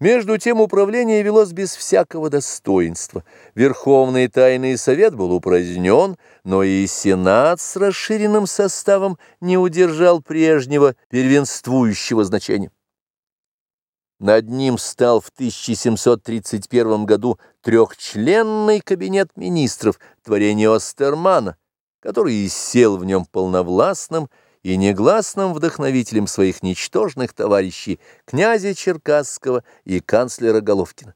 Между тем управление велось без всякого достоинства. Верховный тайный совет был упразднен, но и Сенат с расширенным составом не удержал прежнего первенствующего значения. Над ним стал в 1731 году трехчленный кабинет министров, творение Остермана, который и сел в нем полновластным и негласным вдохновителем своих ничтожных товарищей, князя Черкасского и канцлера Головкина.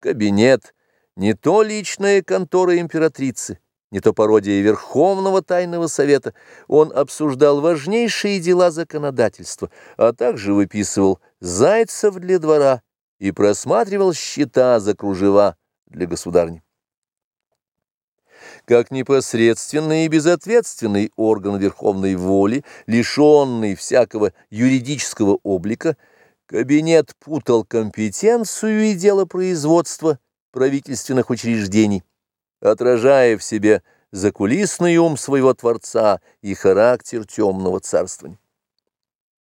Кабинет — не то личная контора императрицы, не то пародия Верховного Тайного Совета, он обсуждал важнейшие дела законодательства, а также выписывал зайцев для двора и просматривал счета за кружева для государни. Как непосредственный и безответственный орган верховной воли, лишенный всякого юридического облика, кабинет путал компетенцию и дело производства правительственных учреждений, отражая в себе закулисный ум своего Творца и характер темного царствования.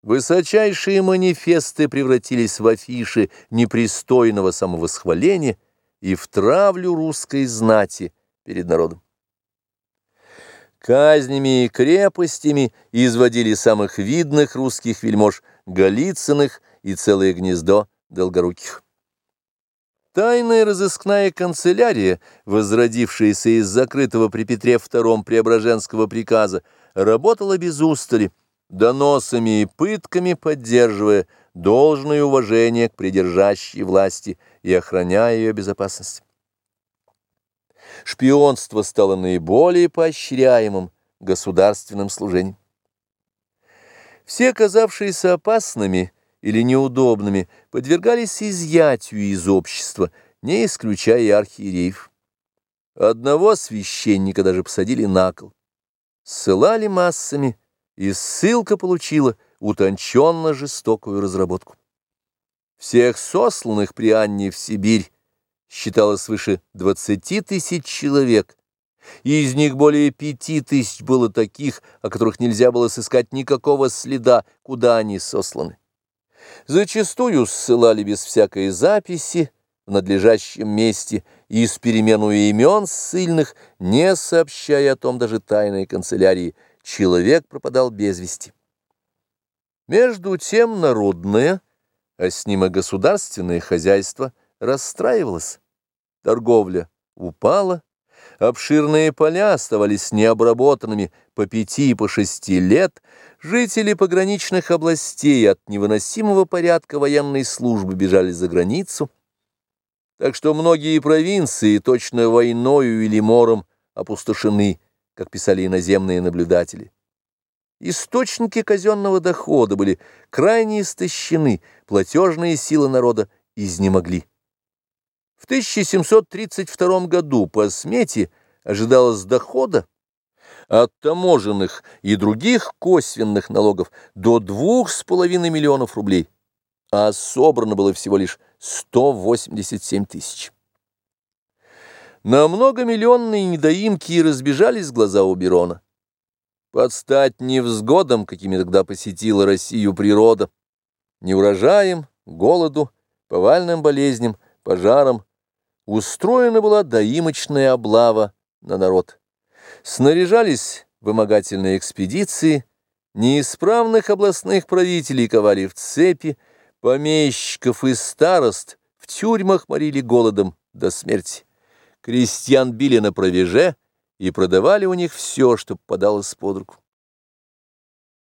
Высочайшие манифесты превратились в афиши непристойного самовосхваления и в травлю русской знати перед народом. Казнями и крепостями изводили самых видных русских вельмож Голицыных и целое гнездо Долгоруких. Тайная разыскная канцелярия, возродившаяся из закрытого при Петре II Преображенского приказа, работала без устали, доносами и пытками поддерживая должное уважение к придержащей власти и охраняя ее безопасность. Шпионство стало наиболее поощряемым государственным служением. Все, казавшиеся опасными, или неудобными, подвергались изъятию из общества, не исключая архиереев. Одного священника даже посадили на кол. Ссылали массами, и ссылка получила утонченно жестокую разработку. Всех сосланных при Анне в Сибирь считалось свыше 20 тысяч человек, и из них более пяти тысяч было таких, о которых нельзя было сыскать никакого следа, куда они сосланы. Зачастую ссылали без всякой записи в надлежащем месте и с перемену имен ссыльных, не сообщая о том даже тайной канцелярии, человек пропадал без вести. Между тем народное, а с ним и государственное хозяйство расстраивалось. Торговля упала, обширные поля оставались необработанными по пяти и по шести лет, жители пограничных областей от невыносимого порядка военной службы бежали за границу, так что многие провинции точно войною или мором опустошены, как писали иноземные наблюдатели. Источники казенного дохода были крайне истощены, платежные силы народа изнемогли. В 1732 году по смете ожидалось дохода от таможенных и других косвенных налогов до двух с половиной миллионов рублей, а собрано было всего лишь 187 тысяч. На многомиллионные недоимки разбежались глаза у Берона. Под стать невзгодам, какими тогда посетила Россию природа, неурожаем, голоду, повальным болезням, пожарам, устроена была доимочная облава на народ. Снаряжались вымогательные экспедиции, неисправных областных правителей ковали в цепи, помещиков и старост в тюрьмах морили голодом до смерти. Крестьян били на провеже и продавали у них все, что попадалось под руку.